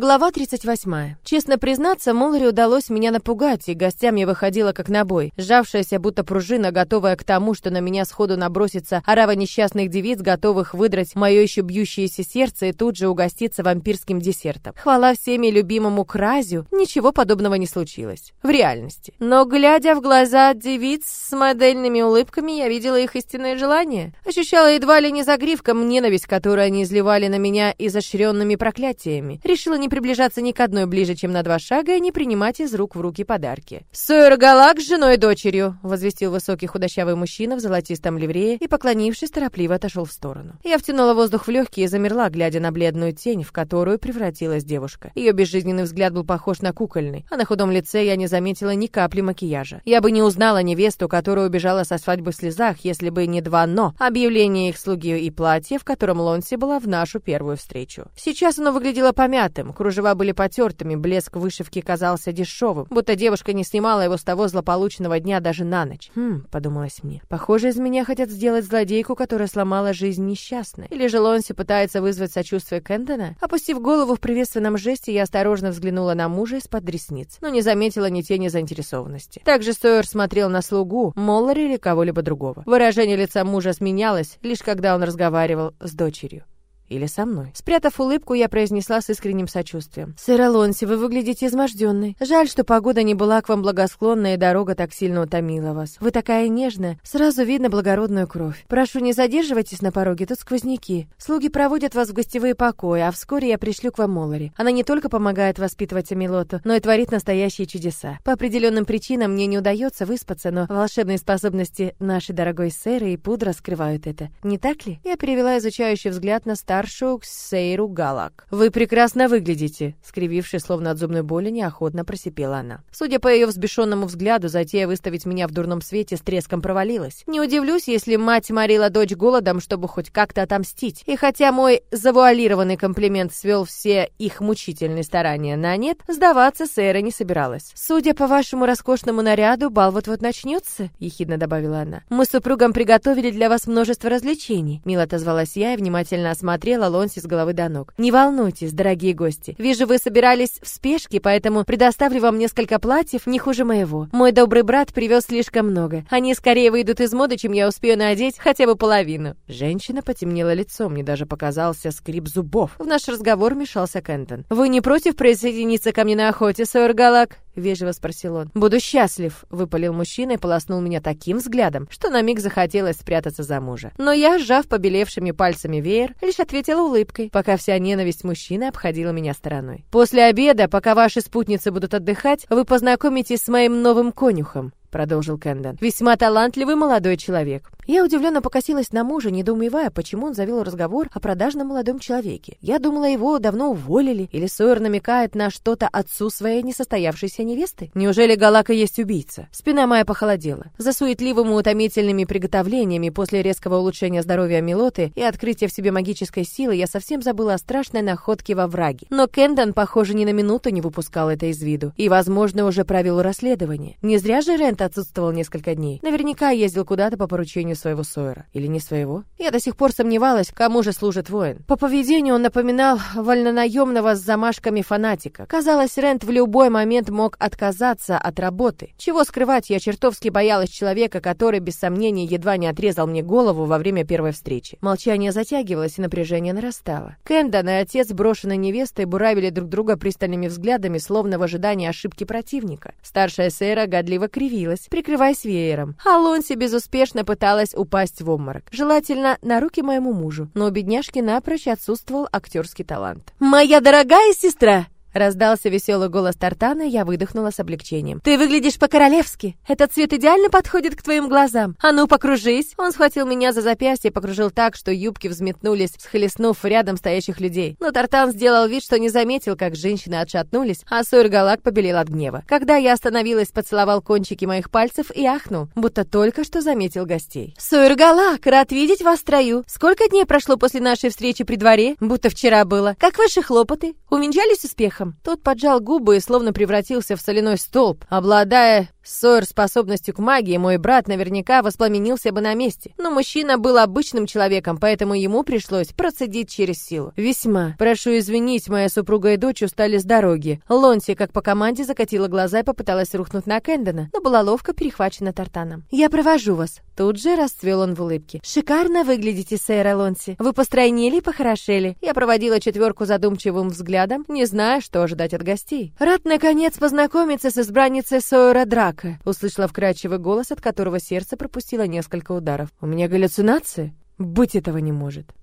Глава 38. Честно признаться, Моларе удалось меня напугать, и гостям я выходила как на бой. Сжавшаяся, будто пружина, готовая к тому, что на меня сходу набросится орава несчастных девиц, готовых выдрать мое еще бьющееся сердце и тут же угоститься вампирским десертом. Хвала всеми любимому Кразю, ничего подобного не случилось. В реальности. Но, глядя в глаза девиц с модельными улыбками, я видела их истинное желание. Ощущала едва ли не загривком ненависть, которую они изливали на меня изощренными проклятиями. Решила не приближаться ни к одной ближе, чем на два шага, и не принимать из рук в руки подарки. «Сойер Галак с женой и дочерью», — возвестил высокий худощавый мужчина в золотистом ливрее и, поклонившись, торопливо отошел в сторону. Я втянула воздух в легкие и замерла, глядя на бледную тень, в которую превратилась девушка. Ее безжизненный взгляд был похож на кукольный, а на худом лице я не заметила ни капли макияжа. Я бы не узнала невесту, которая убежала со свадьбы в слезах, если бы не два «но» — объявление их слуги и платье, в котором Лонси была в нашу первую встречу. Сейчас оно выглядело помятым, кружева были потертыми, блеск вышивки казался дешевым, будто девушка не снимала его с того злополучного дня даже на ночь. Хм, подумалось мне. Похоже, из меня хотят сделать злодейку, которая сломала жизнь несчастной. Или же Лонси пытается вызвать сочувствие Кэндона? Опустив голову в приветственном жесте, я осторожно взглянула на мужа из-под ресниц, но не заметила ни тени заинтересованности. Также Сойер смотрел на слугу, Моллари или кого-либо другого. Выражение лица мужа сменялось, лишь когда он разговаривал с дочерью. Или со мной. Спрятав улыбку, я произнесла с искренним сочувствием. «Сэр Алонси, вы выглядите изможденной. Жаль, что погода не была к вам благосклонна и дорога так сильно утомила вас. Вы такая нежная, сразу видно благородную кровь. Прошу, не задерживайтесь на пороге, тут сквозняки. Слуги проводят вас в гостевые покои, а вскоре я пришлю к вам Молари. Она не только помогает воспитывать Амилоту, но и творит настоящие чудеса. По определенным причинам мне не удается выспаться, но волшебные способности нашей дорогой сэры и пудра скрывают это. Не так ли?» Я перевела изучающий взгляд на старшую старшую Ксейру Галак. «Вы прекрасно выглядите», — скривившись, словно от зубной боли, неохотно просипела она. Судя по ее взбешенному взгляду, затея выставить меня в дурном свете с треском провалилась. Не удивлюсь, если мать морила дочь голодом, чтобы хоть как-то отомстить. И хотя мой завуалированный комплимент свел все их мучительные старания на нет, сдаваться Сейра не собиралась. «Судя по вашему роскошному наряду, бал вот-вот начнется», — ехидно добавила она. «Мы с супругом приготовили для вас множество развлечений», — мило отозвалась я и внимательно осмотрела осмотрела Лонси с головы до ног. «Не волнуйтесь, дорогие гости. Вижу, вы собирались в спешке, поэтому предоставлю вам несколько платьев не хуже моего. Мой добрый брат привез слишком много. Они скорее выйдут из моды, чем я успею надеть хотя бы половину». Женщина потемнела лицом, мне даже показался скрип зубов. В наш разговор мешался Кентон. «Вы не против присоединиться ко мне на охоте, сэр Галак?» — вежливо спросил он. «Буду счастлив», — выпалил мужчина и полоснул меня таким взглядом, что на миг захотелось спрятаться за мужа. Но я, сжав побелевшими пальцами веер, лишь ответила улыбкой, пока вся ненависть мужчины обходила меня стороной. «После обеда, пока ваши спутницы будут отдыхать, вы познакомитесь с моим новым конюхом продолжил Кэндон. «Весьма талантливый молодой человек». Я удивленно покосилась на мужа, недоумевая, почему он завел разговор о продажном молодом человеке. Я думала, его давно уволили, или Сойер намекает на что-то отцу своей несостоявшейся невесты. Неужели Галака есть убийца? Спина моя похолодела. За суетливыми утомительными приготовлениями после резкого улучшения здоровья Милоты и открытия в себе магической силы я совсем забыла о страшной находке во враге. Но Кэндон, похоже, ни на минуту не выпускал это из виду. И, возможно, уже провел расследование. Не зря же Рент отсутствовал несколько дней. Наверняка ездил куда-то по поручению своего Сойера. Или не своего? Я до сих пор сомневалась, кому же служит воин. По поведению он напоминал вольнонаемного с замашками фанатика. Казалось, Рент в любой момент мог отказаться от работы. Чего скрывать, я чертовски боялась человека, который, без сомнения, едва не отрезал мне голову во время первой встречи. Молчание затягивалось, и напряжение нарастало. Кэндон и отец брошенной невестой буравили друг друга пристальными взглядами, словно в ожидании ошибки противника. Старшая Сейра годливо кривилась, прикрываясь веером. А Лонси безуспешно пыталась собираясь упасть в обморок. Желательно на руки моему мужу, но у бедняжки напрочь отсутствовал актерский талант. «Моя дорогая сестра!» Раздался веселый голос Тартана, и я выдохнула с облегчением. «Ты выглядишь по-королевски! Этот цвет идеально подходит к твоим глазам! А ну, покружись!» Он схватил меня за запястье и покружил так, что юбки взметнулись, схлестнув рядом стоящих людей. Но Тартан сделал вид, что не заметил, как женщины отшатнулись, а Сойр Галак побелел от гнева. Когда я остановилась, поцеловал кончики моих пальцев и ахнул, будто только что заметил гостей. «Сойр Галак, рад видеть вас строю! Сколько дней прошло после нашей встречи при дворе? Будто вчера было. Как ваши хлопоты? Увенчались успехом?» Тот поджал губы и словно превратился в соляной столб, обладая Сойер способностью к магии мой брат наверняка воспламенился бы на месте. Но мужчина был обычным человеком, поэтому ему пришлось процедить через силу. Весьма. Прошу извинить, моя супруга и дочь устали с дороги. Лонси, как по команде, закатила глаза и попыталась рухнуть на Кэндона, но была ловко перехвачена Тартаном. «Я провожу вас». Тут же расцвел он в улыбке. «Шикарно выглядите, сэр Алонси. Вы постройнели и похорошели». Я проводила четверку задумчивым взглядом, не зная, что ожидать от гостей. «Рад, наконец, познакомиться с избранницей Сойера Драка», услышала вкрадчивый голос, от которого сердце пропустило несколько ударов. «У меня галлюцинации? Быть этого не может».